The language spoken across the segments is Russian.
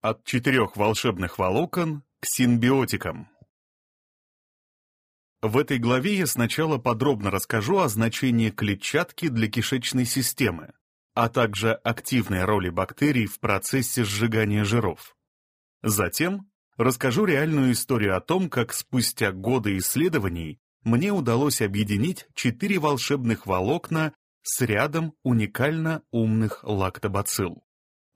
От четырех волшебных волокон к симбиотикам. В этой главе я сначала подробно расскажу о значении клетчатки для кишечной системы, а также активной роли бактерий в процессе сжигания жиров. Затем расскажу реальную историю о том, как спустя годы исследований мне удалось объединить четыре волшебных волокна с рядом уникально умных лактобацилл.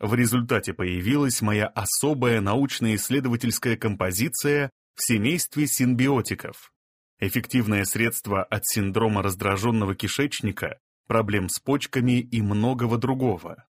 В результате появилась моя особая научно-исследовательская композиция в семействе симбиотиков. Эффективное средство от синдрома раздраженного кишечника, проблем с почками и многого другого.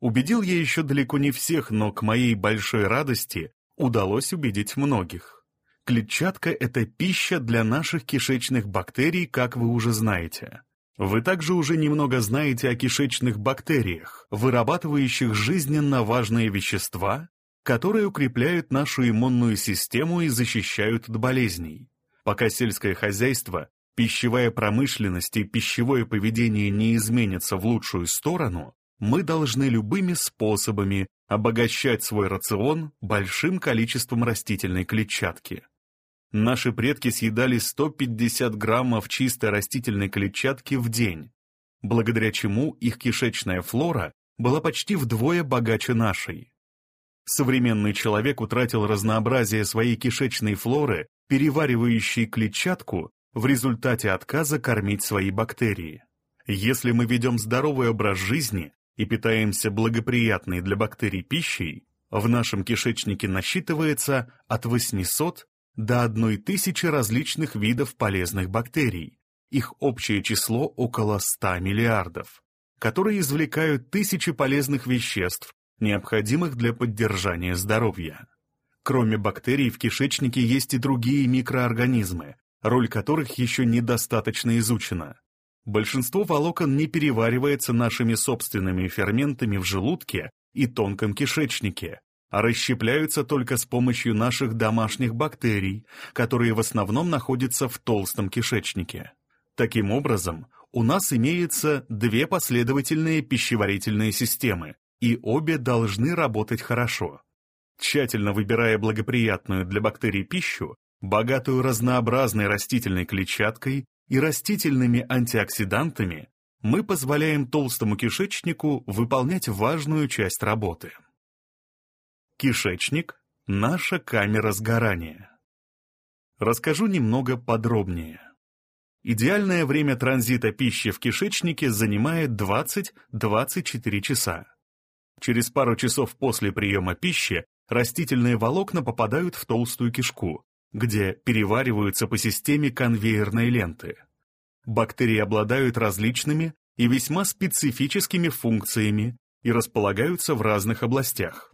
Убедил я еще далеко не всех, но к моей большой радости удалось убедить многих. Клетчатка – это пища для наших кишечных бактерий, как вы уже знаете. Вы также уже немного знаете о кишечных бактериях, вырабатывающих жизненно важные вещества, которые укрепляют нашу иммунную систему и защищают от болезней. Пока сельское хозяйство, пищевая промышленность и пищевое поведение не изменятся в лучшую сторону, мы должны любыми способами обогащать свой рацион большим количеством растительной клетчатки. Наши предки съедали 150 граммов чистой растительной клетчатки в день, благодаря чему их кишечная флора была почти вдвое богаче нашей. Современный человек утратил разнообразие своей кишечной флоры, переваривающей клетчатку в результате отказа кормить свои бактерии. Если мы ведем здоровый образ жизни и питаемся благоприятной для бактерий пищей, в нашем кишечнике насчитывается от 800 до одной тысячи различных видов полезных бактерий. Их общее число около 100 миллиардов, которые извлекают тысячи полезных веществ, необходимых для поддержания здоровья. Кроме бактерий в кишечнике есть и другие микроорганизмы, роль которых еще недостаточно изучена. Большинство волокон не переваривается нашими собственными ферментами в желудке и тонком кишечнике, а расщепляются только с помощью наших домашних бактерий, которые в основном находятся в толстом кишечнике. Таким образом, у нас имеется две последовательные пищеварительные системы, и обе должны работать хорошо. Тщательно выбирая благоприятную для бактерий пищу, богатую разнообразной растительной клетчаткой и растительными антиоксидантами, мы позволяем толстому кишечнику выполнять важную часть работы. Кишечник – наша камера сгорания. Расскажу немного подробнее. Идеальное время транзита пищи в кишечнике занимает 20-24 часа. Через пару часов после приема пищи растительные волокна попадают в толстую кишку, где перевариваются по системе конвейерной ленты. Бактерии обладают различными и весьма специфическими функциями и располагаются в разных областях.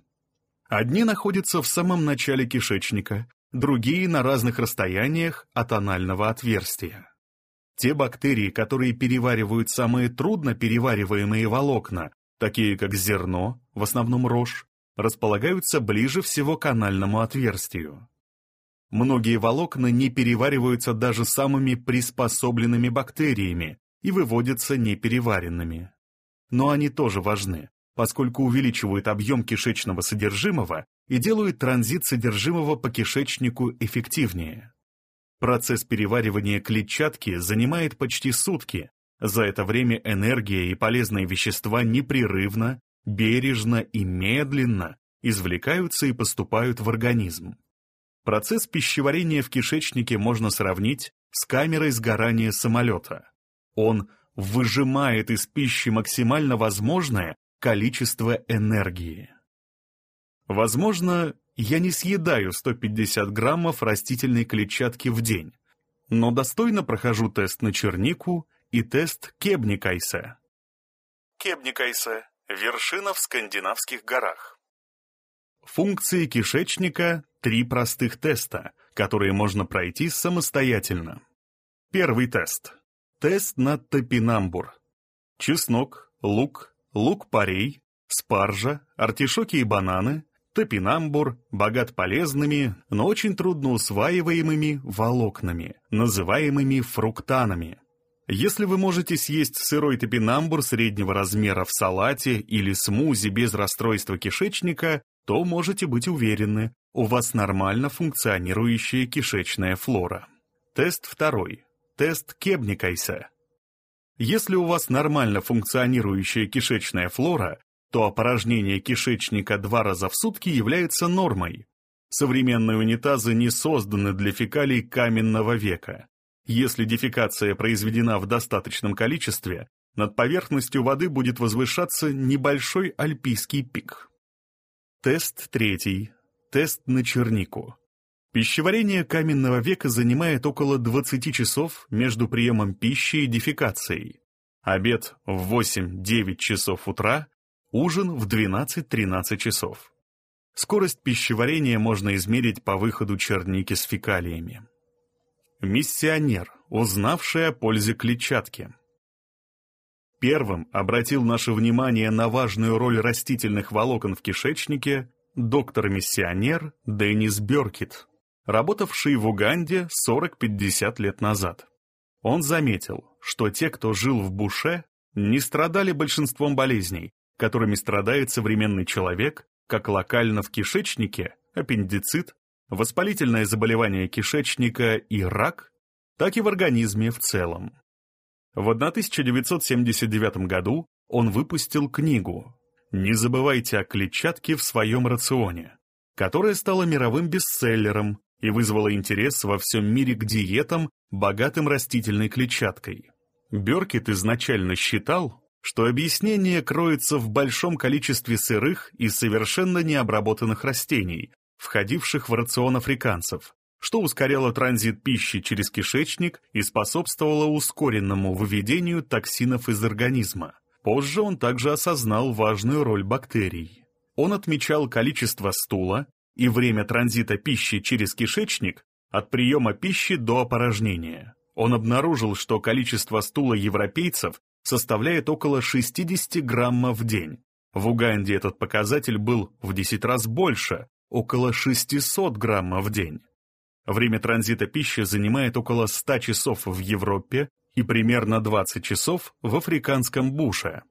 Одни находятся в самом начале кишечника, другие на разных расстояниях от анального отверстия. Те бактерии, которые переваривают самые трудно перевариваемые волокна, такие как зерно, в основном рожь, располагаются ближе всего к анальному отверстию. Многие волокна не перевариваются даже самыми приспособленными бактериями и выводятся непереваренными. Но они тоже важны, поскольку увеличивают объем кишечного содержимого и делают транзит содержимого по кишечнику эффективнее. Процесс переваривания клетчатки занимает почти сутки. За это время энергия и полезные вещества непрерывно, бережно и медленно извлекаются и поступают в организм. Процесс пищеварения в кишечнике можно сравнить с камерой сгорания самолета. Он выжимает из пищи максимально возможное количество энергии. Возможно, я не съедаю 150 граммов растительной клетчатки в день, но достойно прохожу тест на чернику и тест Кебникайсе. Кебникайсе – вершина в скандинавских горах. Функции кишечника – три простых теста, которые можно пройти самостоятельно. Первый тест. Тест на топинамбур. Чеснок, лук, лук-порей, спаржа, артишоки и бананы, топинамбур, богат полезными, но очень трудно усваиваемыми волокнами, называемыми фруктанами. Если вы можете съесть сырой топинамбур среднего размера в салате или смузи без расстройства кишечника, то можете быть уверены, у вас нормально функционирующая кишечная флора. Тест второй. Тест Кебникайса. Если у вас нормально функционирующая кишечная флора, то опорожнение кишечника два раза в сутки является нормой. Современные унитазы не созданы для фекалий каменного века. Если дефекация произведена в достаточном количестве, над поверхностью воды будет возвышаться небольшой альпийский пик. Тест третий. Тест на чернику. Пищеварение каменного века занимает около 20 часов между приемом пищи и дефекацией. Обед в 8-9 часов утра, ужин в 12-13 часов. Скорость пищеварения можно измерить по выходу черники с фекалиями. Миссионер, узнавший о пользе клетчатки. Первым обратил наше внимание на важную роль растительных волокон в кишечнике доктор-миссионер Деннис Бёркит, работавший в Уганде 40-50 лет назад. Он заметил, что те, кто жил в буше, не страдали большинством болезней, которыми страдает современный человек, как локально в кишечнике, аппендицит, воспалительное заболевание кишечника и рак, так и в организме в целом. В 1979 году он выпустил книгу «Не забывайте о клетчатке в своем рационе», которая стала мировым бестселлером и вызвала интерес во всем мире к диетам, богатым растительной клетчаткой. Бёркет изначально считал, что объяснение кроется в большом количестве сырых и совершенно необработанных растений, входивших в рацион африканцев, что ускоряло транзит пищи через кишечник и способствовало ускоренному выведению токсинов из организма. Позже он также осознал важную роль бактерий. Он отмечал количество стула и время транзита пищи через кишечник от приема пищи до опорожнения. Он обнаружил, что количество стула европейцев составляет около 60 граммов в день. В Уганде этот показатель был в 10 раз больше, около 600 граммов в день. Время транзита пищи занимает около 100 часов в Европе и примерно 20 часов в африканском буше.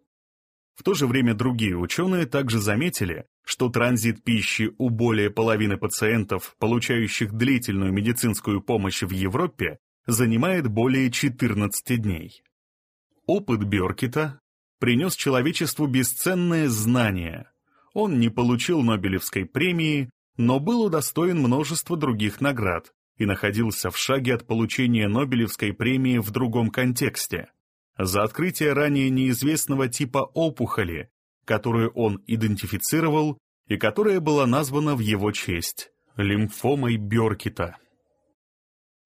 В то же время другие ученые также заметили, что транзит пищи у более половины пациентов, получающих длительную медицинскую помощь в Европе, занимает более 14 дней. Опыт Бёркита принес человечеству бесценное знание. Он не получил Нобелевской премии, но был удостоен множества других наград и находился в шаге от получения Нобелевской премии в другом контексте. За открытие ранее неизвестного типа опухоли, которую он идентифицировал и которая была названа в его честь – лимфомой Бёркита.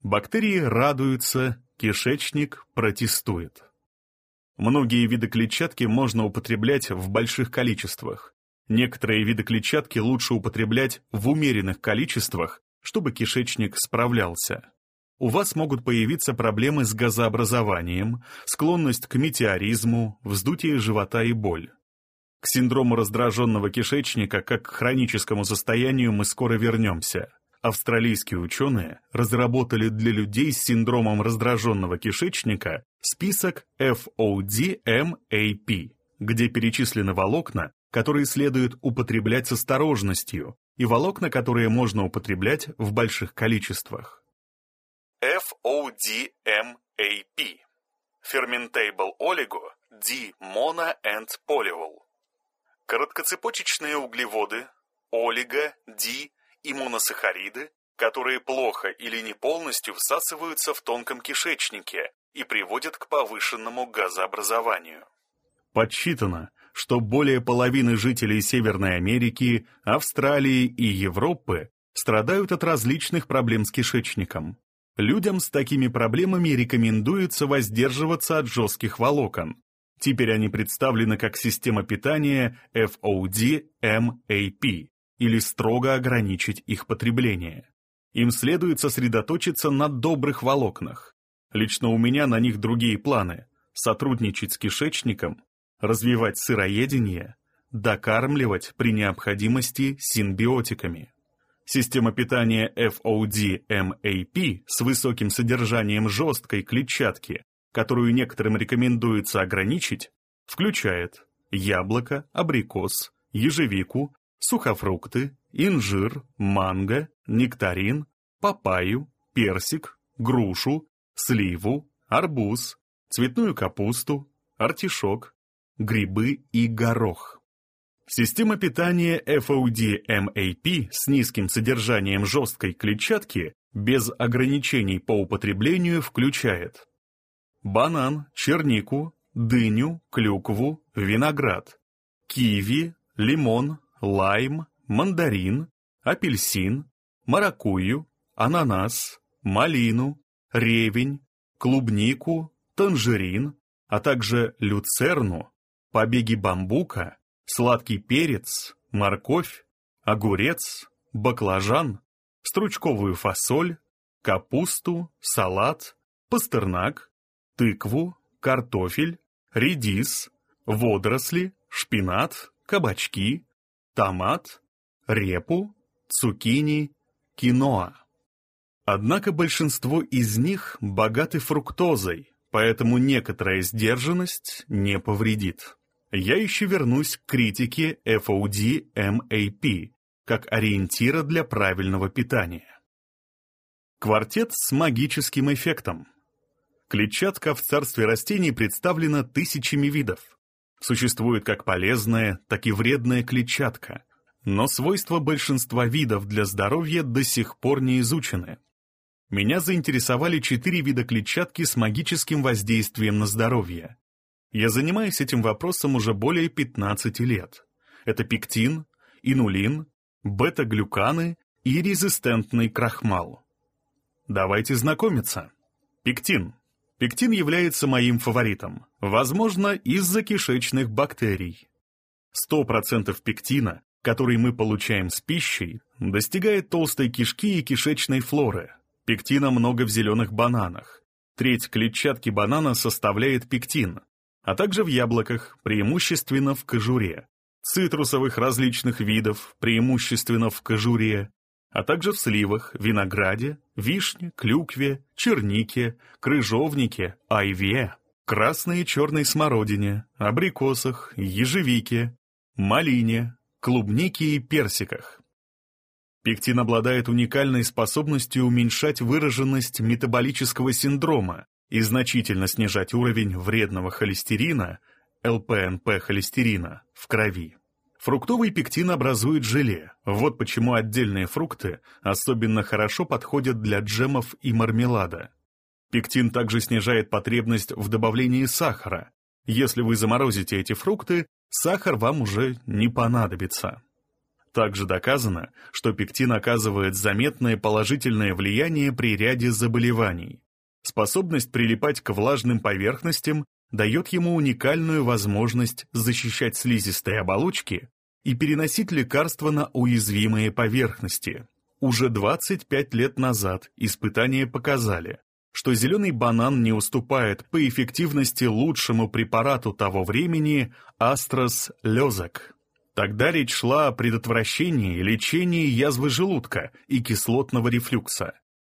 Бактерии радуются, кишечник протестует. Многие виды клетчатки можно употреблять в больших количествах. Некоторые виды клетчатки лучше употреблять в умеренных количествах, чтобы кишечник справлялся. У вас могут появиться проблемы с газообразованием, склонность к метеоризму, вздутие живота и боль. К синдрому раздраженного кишечника, как к хроническому состоянию, мы скоро вернемся. Австралийские ученые разработали для людей с синдромом раздраженного кишечника список FODMAP, где перечислены волокна, которые следует употреблять с осторожностью, и волокна, которые можно употреблять в больших количествах. FODMAP Fermentable Oligo D Mono and Polyol Короткоцепочечные углеводы, олиго, и моносахариды, которые плохо или не полностью всасываются в тонком кишечнике и приводят к повышенному газообразованию. Подсчитано, что более половины жителей Северной Америки, Австралии и Европы страдают от различных проблем с кишечником. Людям с такими проблемами рекомендуется воздерживаться от жестких волокон. Теперь они представлены как система питания FOD-MAP или строго ограничить их потребление. Им следует сосредоточиться на добрых волокнах. Лично у меня на них другие планы – сотрудничать с кишечником, развивать сыроедение, докармливать при необходимости синбиотиками. Система питания FOD-MAP с высоким содержанием жесткой клетчатки, которую некоторым рекомендуется ограничить, включает яблоко, абрикос, ежевику, сухофрукты, инжир, манго, нектарин, папайю, персик, грушу, сливу, арбуз, цветную капусту, артишок, грибы и горох. Система питания FOD-MAP с низким содержанием жесткой клетчатки без ограничений по употреблению включает банан, чернику, дыню, клюкву, виноград, киви, лимон, лайм, мандарин, апельсин, маракую, ананас, малину, ревень, клубнику, танжерин, а также люцерну, побеги бамбука, сладкий перец, морковь, огурец, баклажан, стручковую фасоль, капусту, салат, пастернак, тыкву, картофель, редис, водоросли, шпинат, кабачки, томат, репу, цукини, киноа. Однако большинство из них богаты фруктозой, поэтому некоторая сдержанность не повредит я еще вернусь к критике FOD-MAP как ориентира для правильного питания. Квартет с магическим эффектом. Клетчатка в царстве растений представлена тысячами видов. Существует как полезная, так и вредная клетчатка, но свойства большинства видов для здоровья до сих пор не изучены. Меня заинтересовали четыре вида клетчатки с магическим воздействием на здоровье. Я занимаюсь этим вопросом уже более 15 лет. Это пектин, инулин, бета-глюканы и резистентный крахмал. Давайте знакомиться. Пектин. Пектин является моим фаворитом, возможно, из-за кишечных бактерий. 100% пектина, который мы получаем с пищей, достигает толстой кишки и кишечной флоры. Пектина много в зеленых бананах. Треть клетчатки банана составляет пектин, а также в яблоках, преимущественно в кожуре, цитрусовых различных видов, преимущественно в кожуре, а также в сливах, винограде, вишне, клюкве, чернике, крыжовнике, айве, красной и черной смородине, абрикосах, ежевике, малине, клубнике и персиках. Пектин обладает уникальной способностью уменьшать выраженность метаболического синдрома, и значительно снижать уровень вредного холестерина, ЛПНП-холестерина, в крови. Фруктовый пектин образует желе. Вот почему отдельные фрукты особенно хорошо подходят для джемов и мармелада. Пектин также снижает потребность в добавлении сахара. Если вы заморозите эти фрукты, сахар вам уже не понадобится. Также доказано, что пектин оказывает заметное положительное влияние при ряде заболеваний. Способность прилипать к влажным поверхностям дает ему уникальную возможность защищать слизистые оболочки и переносить лекарства на уязвимые поверхности. Уже 25 лет назад испытания показали, что зеленый банан не уступает по эффективности лучшему препарату того времени Астрос Лезак. Тогда речь шла о предотвращении лечении язвы желудка и кислотного рефлюкса.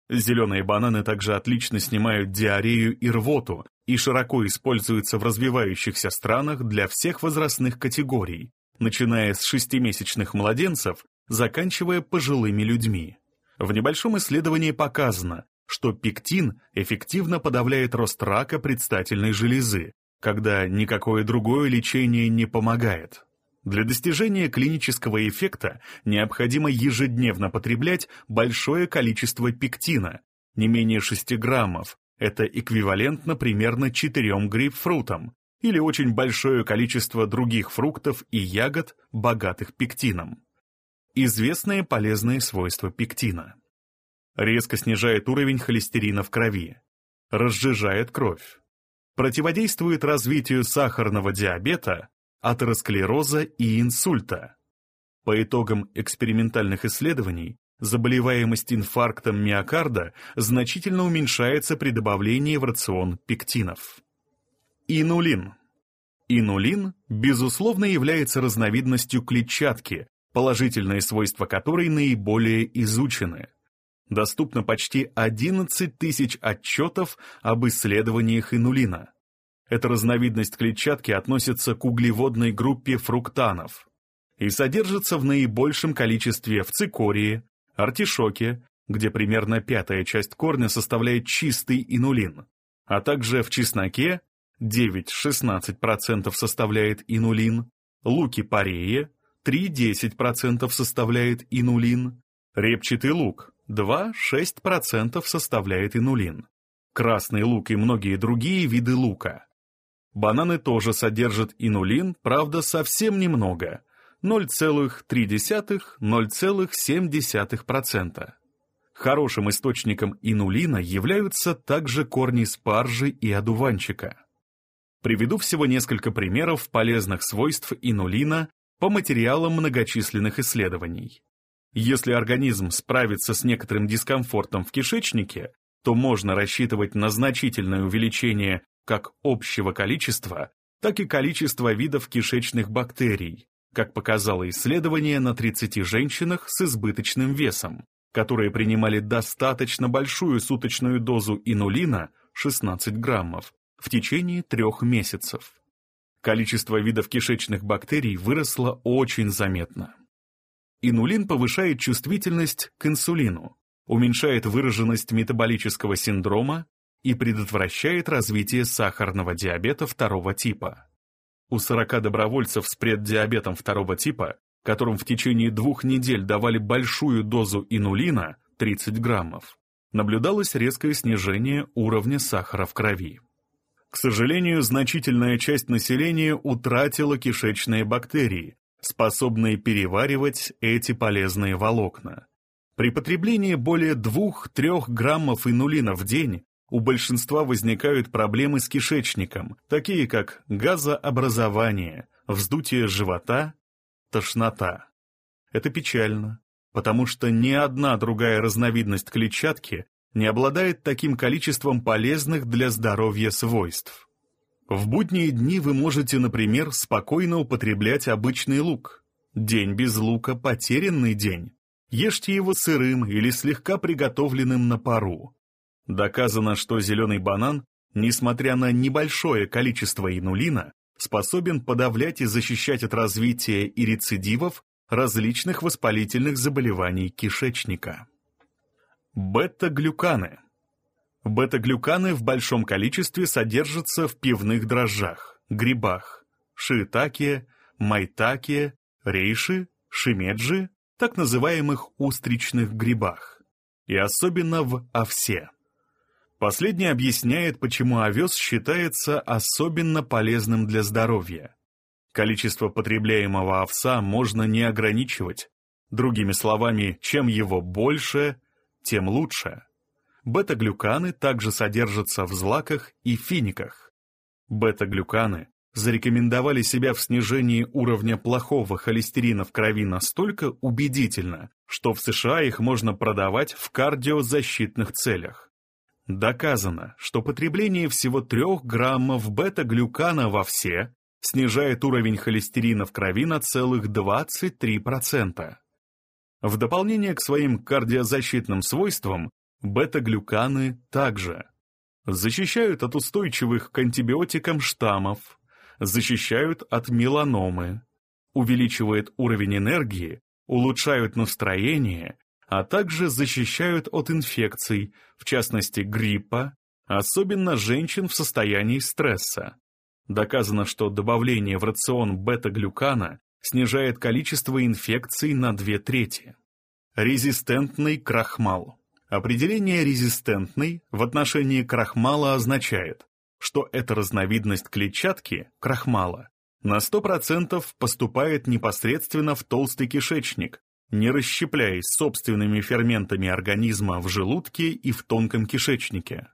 Зеленые бананы также отлично снимают диарею и рвоту и широко используются в развивающихся странах для всех возрастных категорий, начиная с шестимесячных младенцев, заканчивая пожилыми людьми. В небольшом исследовании показано, что пектин эффективно подавляет рост рака предстательной железы, когда никакое другое лечение не помогает. Для достижения клинического эффекта необходимо ежедневно потреблять большое количество пектина, не менее 6 граммов, это эквивалентно примерно 4 грейпфрутам, или очень большое количество других фруктов и ягод, богатых пектином. Известные полезные свойства пектина. Резко снижает уровень холестерина в крови, разжижает кровь, противодействует развитию сахарного диабета, атеросклероза и инсульта. По итогам экспериментальных исследований, заболеваемость инфарктом миокарда значительно уменьшается при добавлении в рацион пектинов. Инулин. Инулин, безусловно, является разновидностью клетчатки, положительные свойства которой наиболее изучены. Доступно почти 11 тысяч отчетов об исследованиях инулина. Эта разновидность клетчатки относится к углеводной группе фруктанов. и содержится в наибольшем количестве в цикории, артишоке, где примерно пятая часть корня составляет чистый инулин, а также в чесноке 9-16% составляет инулин, луки-порее 3-10% составляет инулин, репчатый лук 2-6% составляет инулин, красный лук и многие другие виды лука. Бананы тоже содержат инулин, правда, совсем немного – 0,3-0,7%. Хорошим источником инулина являются также корни спаржи и одуванчика. Приведу всего несколько примеров полезных свойств инулина по материалам многочисленных исследований. Если организм справится с некоторым дискомфортом в кишечнике, то можно рассчитывать на значительное увеличение как общего количества, так и количества видов кишечных бактерий, как показало исследование на 30 женщинах с избыточным весом, которые принимали достаточно большую суточную дозу инулина 16 граммов в течение трех месяцев. Количество видов кишечных бактерий выросло очень заметно. Инулин повышает чувствительность к инсулину, уменьшает выраженность метаболического синдрома и предотвращает развитие сахарного диабета второго типа. У 40 добровольцев с преддиабетом второго типа которым в течение двух недель давали большую дозу инулина, 30 граммов, наблюдалось резкое снижение уровня сахара в крови. К сожалению, значительная часть населения утратила кишечные бактерии, способные переваривать эти полезные волокна. При потреблении более 2-3 граммов инулина в день у большинства возникают проблемы с кишечником, такие как газообразование, вздутие живота тошнота. Это печально, потому что ни одна другая разновидность клетчатки не обладает таким количеством полезных для здоровья свойств. В будние дни вы можете, например, спокойно употреблять обычный лук. День без лука – потерянный день. Ешьте его сырым или слегка приготовленным на пару. Доказано, что зеленый банан, несмотря на небольшое количество инулина, способен подавлять и защищать от развития и рецидивов различных воспалительных заболеваний кишечника. Бета-глюканы. Бета-глюканы в большом количестве содержатся в пивных дрожжах, грибах, шиитаке, майтаке, рейши, шимеджи, так называемых устричных грибах, и особенно в овсе. Последний объясняет, почему овес считается особенно полезным для здоровья. Количество потребляемого овса можно не ограничивать. Другими словами, чем его больше, тем лучше. Бета-глюканы также содержатся в злаках и финиках. Бета-глюканы зарекомендовали себя в снижении уровня плохого холестерина в крови настолько убедительно, что в США их можно продавать в кардиозащитных целях. Доказано, что потребление всего 3 граммов бета-глюкана во все снижает уровень холестерина в крови на целых 23%. В дополнение к своим кардиозащитным свойствам, бета-глюканы также защищают от устойчивых к антибиотикам штаммов, защищают от меланомы, увеличивают уровень энергии, улучшают настроение а также защищают от инфекций, в частности гриппа, особенно женщин в состоянии стресса. Доказано, что добавление в рацион бета-глюкана снижает количество инфекций на две трети. Резистентный крахмал. Определение резистентный в отношении крахмала означает, что эта разновидность клетчатки, крахмала, на 100% поступает непосредственно в толстый кишечник, не расщепляясь собственными ферментами организма в желудке и в тонком кишечнике.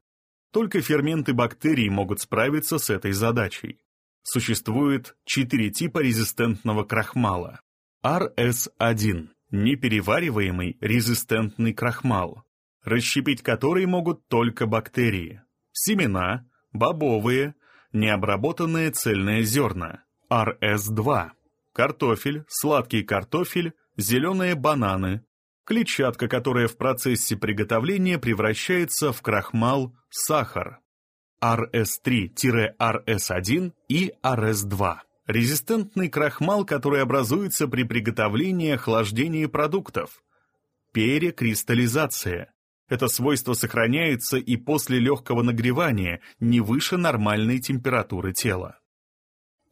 Только ферменты бактерий могут справиться с этой задачей. Существует четыре типа резистентного крахмала. RS1 – неперевариваемый резистентный крахмал, расщепить который могут только бактерии. Семена, бобовые, необработанные цельные зерна. RS2 – картофель, сладкий картофель, зеленые бананы, клетчатка, которая в процессе приготовления превращается в крахмал, сахар, RS3-RS1 и RS2. Резистентный крахмал, который образуется при приготовлении охлаждении продуктов. Перекристаллизация. Это свойство сохраняется и после легкого нагревания, не выше нормальной температуры тела.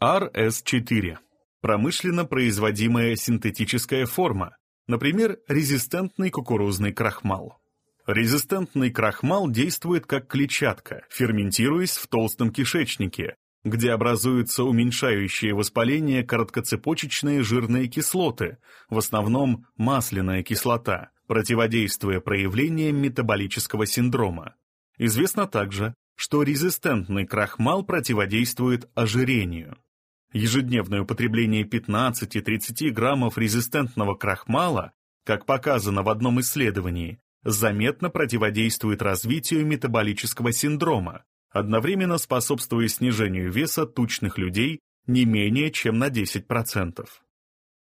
RS4. Промышленно производимая синтетическая форма, например, резистентный кукурузный крахмал. Резистентный крахмал действует как клетчатка, ферментируясь в толстом кишечнике, где образуются уменьшающие воспаление короткоцепочечные жирные кислоты, в основном масляная кислота, противодействуя проявлениям метаболического синдрома. Известно также, что резистентный крахмал противодействует ожирению. Ежедневное употребление 15-30 граммов резистентного крахмала, как показано в одном исследовании, заметно противодействует развитию метаболического синдрома, одновременно способствуя снижению веса тучных людей не менее чем на 10%.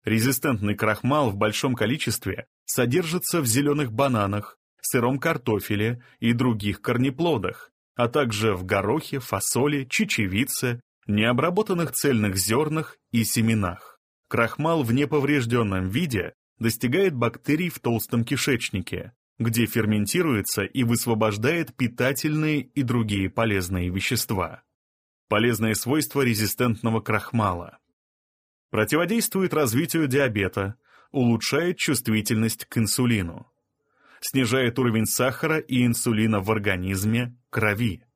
Резистентный крахмал в большом количестве содержится в зеленых бананах, сыром картофеле и других корнеплодах, а также в горохе, фасоли, чечевице, необработанных цельных зернах и семенах. Крахмал в неповрежденном виде достигает бактерий в толстом кишечнике, где ферментируется и высвобождает питательные и другие полезные вещества. Полезные свойства резистентного крахмала. Противодействует развитию диабета, улучшает чувствительность к инсулину. Снижает уровень сахара и инсулина в организме, крови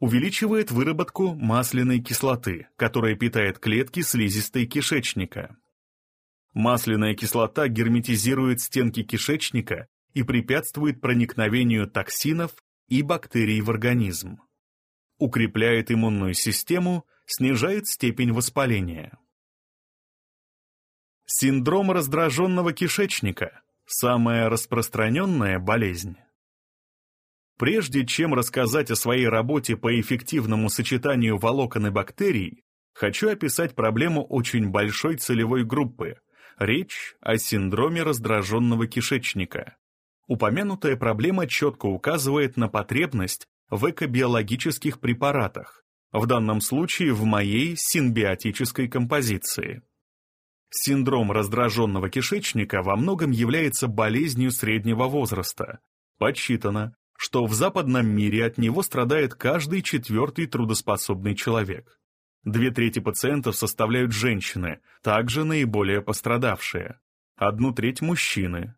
увеличивает выработку масляной кислоты, которая питает клетки слизистой кишечника. Масляная кислота герметизирует стенки кишечника и препятствует проникновению токсинов и бактерий в организм. Укрепляет иммунную систему, снижает степень воспаления. Синдром раздраженного кишечника – самая распространенная болезнь. Прежде чем рассказать о своей работе по эффективному сочетанию волокон и бактерий, хочу описать проблему очень большой целевой группы. Речь о синдроме раздраженного кишечника. Упомянутая проблема четко указывает на потребность в экобиологических препаратах, в данном случае в моей симбиотической композиции. Синдром раздраженного кишечника во многом является болезнью среднего возраста. Подсчитано, что в западном мире от него страдает каждый четвертый трудоспособный человек. Две трети пациентов составляют женщины, также наиболее пострадавшие. Одну треть – мужчины.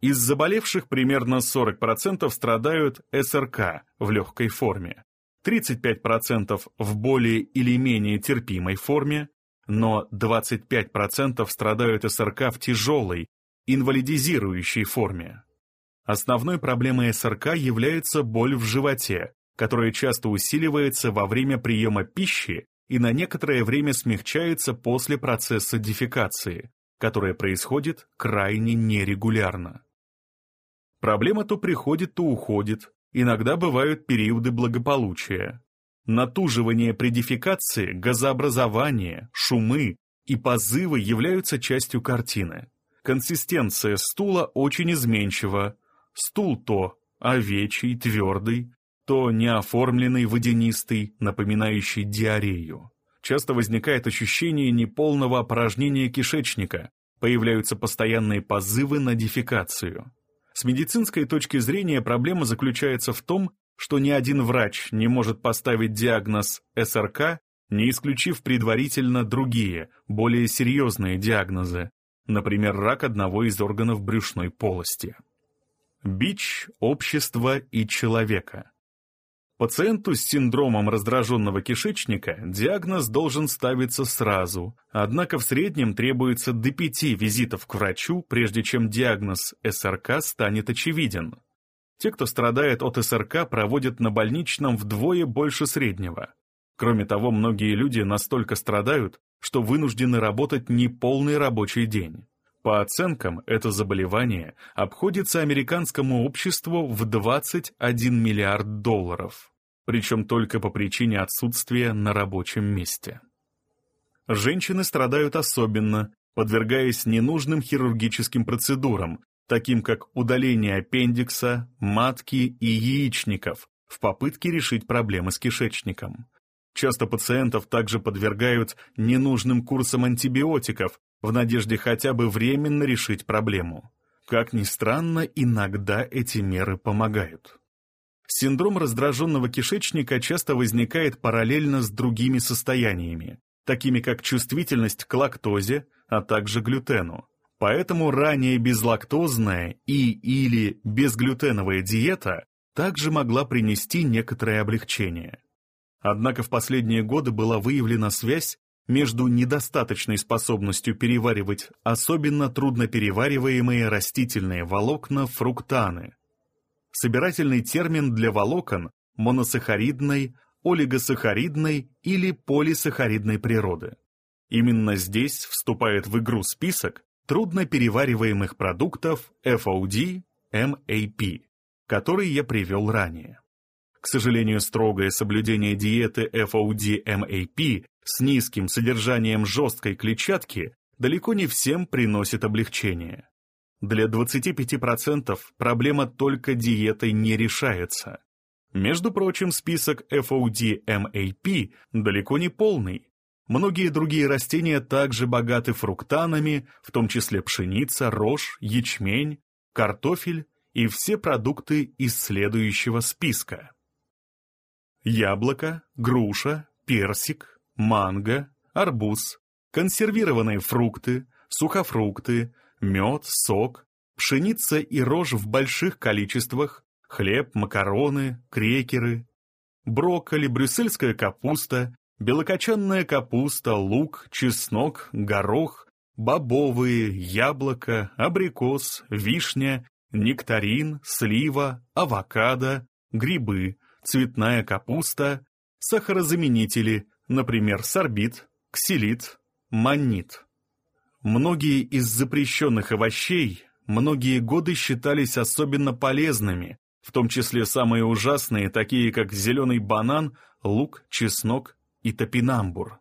Из заболевших примерно 40% страдают СРК в легкой форме, 35% в более или менее терпимой форме, но 25% страдают СРК в тяжелой, инвалидизирующей форме. Основной проблемой СРК является боль в животе, которая часто усиливается во время приема пищи и на некоторое время смягчается после процесса дефекации, которая происходит крайне нерегулярно. Проблема то приходит, то уходит, иногда бывают периоды благополучия. Натуживание при дефекации, газообразование, шумы и позывы являются частью картины. Консистенция стула очень изменчива, Стул то овечий, твердый, то неоформленный, водянистый, напоминающий диарею. Часто возникает ощущение неполного опорожнения кишечника, появляются постоянные позывы на дефекацию. С медицинской точки зрения проблема заключается в том, что ни один врач не может поставить диагноз СРК, не исключив предварительно другие, более серьезные диагнозы, например, рак одного из органов брюшной полости. Бич общества и человека. Пациенту с синдромом раздраженного кишечника диагноз должен ставиться сразу, однако в среднем требуется до пяти визитов к врачу, прежде чем диагноз СРК станет очевиден. Те, кто страдает от СРК, проводят на больничном вдвое больше среднего. Кроме того, многие люди настолько страдают, что вынуждены работать неполный рабочий день. По оценкам, это заболевание обходится американскому обществу в 21 миллиард долларов, причем только по причине отсутствия на рабочем месте. Женщины страдают особенно, подвергаясь ненужным хирургическим процедурам, таким как удаление аппендикса, матки и яичников, в попытке решить проблемы с кишечником. Часто пациентов также подвергают ненужным курсам антибиотиков в надежде хотя бы временно решить проблему. Как ни странно, иногда эти меры помогают. Синдром раздраженного кишечника часто возникает параллельно с другими состояниями, такими как чувствительность к лактозе, а также глютену. Поэтому ранее безлактозная и или безглютеновая диета также могла принести некоторое облегчение. Однако в последние годы была выявлена связь между недостаточной способностью переваривать особенно трудноперевариваемые растительные волокна фруктаны. Собирательный термин для волокон моносахаридной, олигосахаридной или полисахаридной природы. Именно здесь вступает в игру список трудноперевариваемых продуктов FOD, MAP, который я привел ранее. К сожалению, строгое соблюдение диеты FOD-MAP с низким содержанием жесткой клетчатки далеко не всем приносит облегчение. Для 25% проблема только диетой не решается. Между прочим, список FOD-MAP далеко не полный. Многие другие растения также богаты фруктанами, в том числе пшеница, рожь, ячмень, картофель и все продукты из следующего списка. Яблоко, груша, персик, манго, арбуз, консервированные фрукты, сухофрукты, мед, сок, пшеница и рожь в больших количествах, хлеб, макароны, крекеры, брокколи, брюссельская капуста, белокочанная капуста, лук, чеснок, горох, бобовые, яблоко, абрикос, вишня, нектарин, слива, авокадо, грибы, цветная капуста, сахарозаменители, например, сорбит, ксилит, маннит. Многие из запрещенных овощей многие годы считались особенно полезными, в том числе самые ужасные, такие как зеленый банан, лук, чеснок и топинамбур.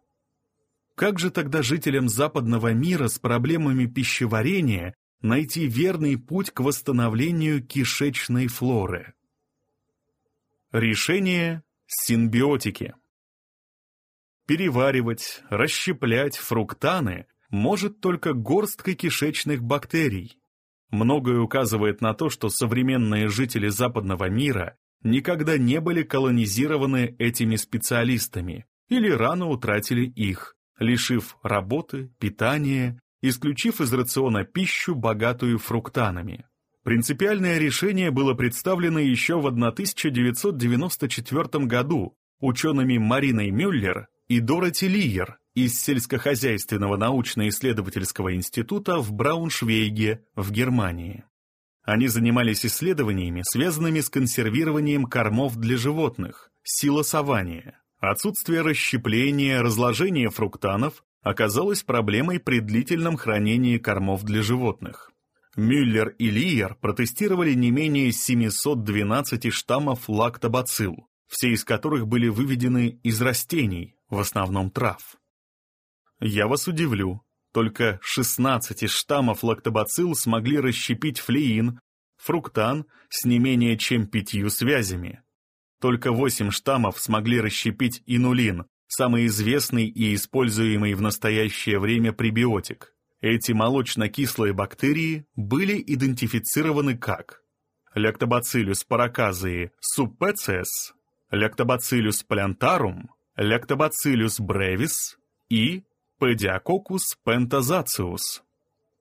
Как же тогда жителям западного мира с проблемами пищеварения найти верный путь к восстановлению кишечной флоры? Решение – симбиотики. Переваривать, расщеплять фруктаны может только горстка кишечных бактерий. Многое указывает на то, что современные жители западного мира никогда не были колонизированы этими специалистами или рано утратили их, лишив работы, питания, исключив из рациона пищу, богатую фруктанами. Принципиальное решение было представлено еще в 1994 году учеными Мариной Мюллер и Дороти Лиер из сельскохозяйственного научно-исследовательского института в Брауншвейге в Германии. Они занимались исследованиями, связанными с консервированием кормов для животных, силосование. Отсутствие расщепления, разложения фруктанов оказалось проблемой при длительном хранении кормов для животных. Мюллер и Лиер протестировали не менее 712 штаммов лактобацилл, все из которых были выведены из растений, в основном трав. Я вас удивлю, только 16 из штаммов лактобацилл смогли расщепить флеин, фруктан с не менее чем пятью связями. Только 8 штаммов смогли расщепить инулин, самый известный и используемый в настоящее время пребиотик. Эти молочно-кислые бактерии были идентифицированы как Lactobacillus paracasei subsp Lactobacillus plantarum, Lactobacillus brevis и Pediococcus pentazaceus.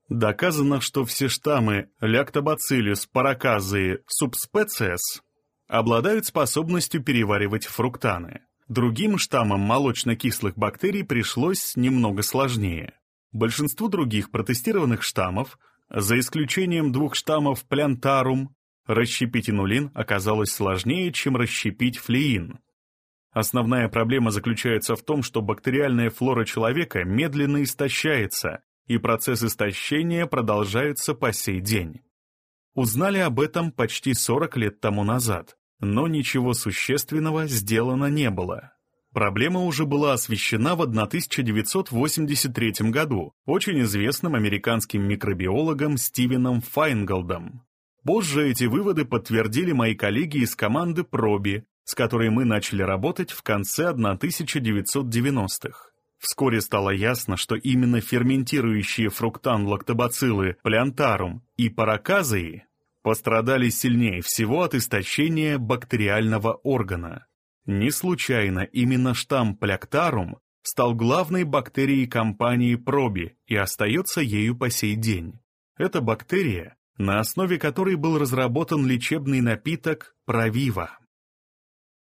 Доказано, что все штаммы Lactobacillus paracasei subspecies обладают способностью переваривать фруктаны. Другим штаммам молочно-кислых бактерий пришлось немного сложнее. Большинству других протестированных штаммов, за исключением двух штаммов Plantarum Расщепить инулин оказалось сложнее, чем расщепить флеин. Основная проблема заключается в том, что бактериальная флора человека медленно истощается, и процесс истощения продолжается по сей день. Узнали об этом почти 40 лет тому назад, но ничего существенного сделано не было. Проблема уже была освещена в 1983 году очень известным американским микробиологом Стивеном Файнголдом. Позже эти выводы подтвердили мои коллеги из команды Проби, с которой мы начали работать в конце 1990-х. Вскоре стало ясно, что именно ферментирующие фруктан-лактобациллы плянтарум и параказии пострадали сильнее всего от истощения бактериального органа. Не случайно именно штамм пляктарум стал главной бактерией компании Проби и остается ею по сей день. Это бактерия, на основе которой был разработан лечебный напиток Провива.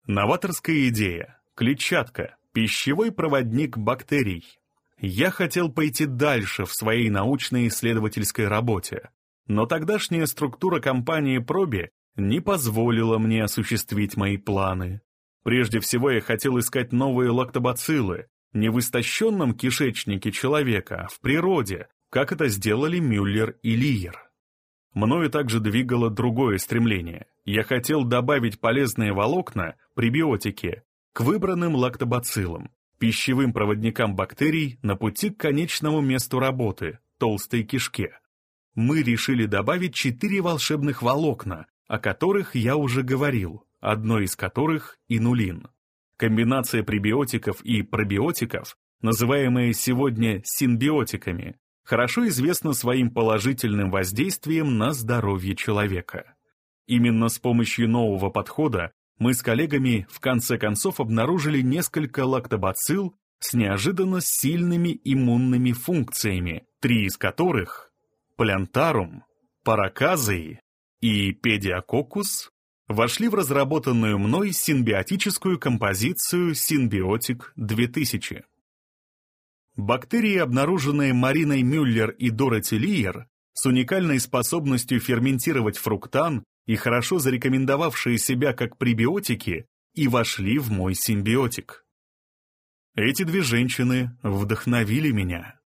Новаторская идея – клетчатка, пищевой проводник бактерий. Я хотел пойти дальше в своей научной исследовательской работе, но тогдашняя структура компании Проби не позволила мне осуществить мои планы. Прежде всего я хотел искать новые лактобациллы, не в истощенном кишечнике человека, а в природе, как это сделали Мюллер и Лиер. Мною также двигало другое стремление. Я хотел добавить полезные волокна, пребиотики, к выбранным лактобациллам, пищевым проводникам бактерий на пути к конечному месту работы – толстой кишке. Мы решили добавить четыре волшебных волокна, о которых я уже говорил, одно из которых – инулин. Комбинация пребиотиков и пробиотиков, называемая сегодня синбиотиками, хорошо известна своим положительным воздействием на здоровье человека. Именно с помощью нового подхода мы с коллегами в конце концов обнаружили несколько лактобацилл с неожиданно сильными иммунными функциями, три из которых – плянтарум, параказии и педиококус вошли в разработанную мной синбиотическую композицию Синбиотик 2000. Бактерии, обнаруженные Мариной Мюллер и Дороти Лиер, с уникальной способностью ферментировать фруктан и хорошо зарекомендовавшие себя как пребиотики, и вошли в мой симбиотик. Эти две женщины вдохновили меня.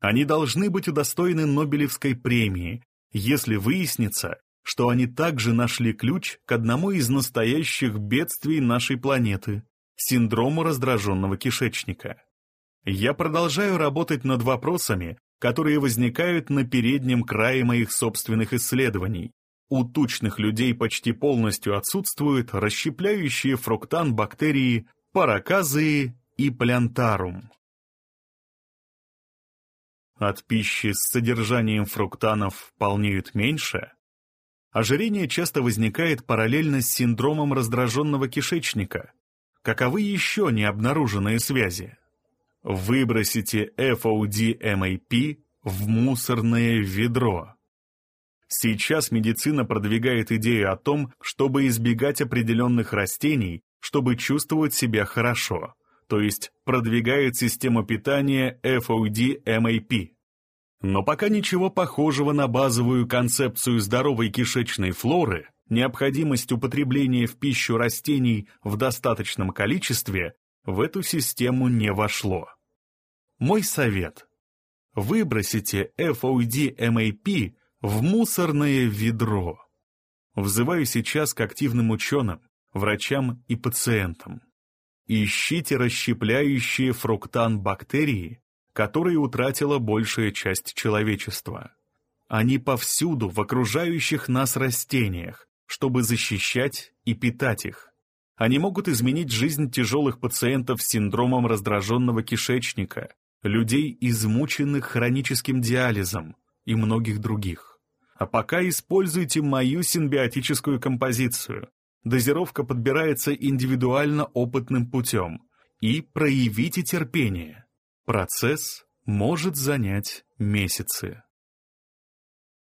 Они должны быть удостоены Нобелевской премии, если выяснится, что они также нашли ключ к одному из настоящих бедствий нашей планеты – синдрому раздраженного кишечника. Я продолжаю работать над вопросами, которые возникают на переднем крае моих собственных исследований. У тучных людей почти полностью отсутствуют расщепляющие фруктан бактерии параказии и плянтарум. От пищи с содержанием фруктанов полнеют меньше, Ожирение часто возникает параллельно с синдромом раздраженного кишечника. Каковы еще не обнаруженные связи? Выбросите FOD-MAP в мусорное ведро. Сейчас медицина продвигает идею о том, чтобы избегать определенных растений, чтобы чувствовать себя хорошо, то есть продвигает систему питания FOD-MAP. Но пока ничего похожего на базовую концепцию здоровой кишечной флоры, необходимость употребления в пищу растений в достаточном количестве, в эту систему не вошло. Мой совет. Выбросите FOD-MAP в мусорное ведро. Взываю сейчас к активным ученым, врачам и пациентам. Ищите расщепляющие фруктан бактерии, которые утратила большая часть человечества. Они повсюду в окружающих нас растениях, чтобы защищать и питать их. Они могут изменить жизнь тяжелых пациентов с синдромом раздраженного кишечника, людей, измученных хроническим диализом и многих других. А пока используйте мою симбиотическую композицию. Дозировка подбирается индивидуально опытным путем. И проявите терпение. Процесс может занять месяцы.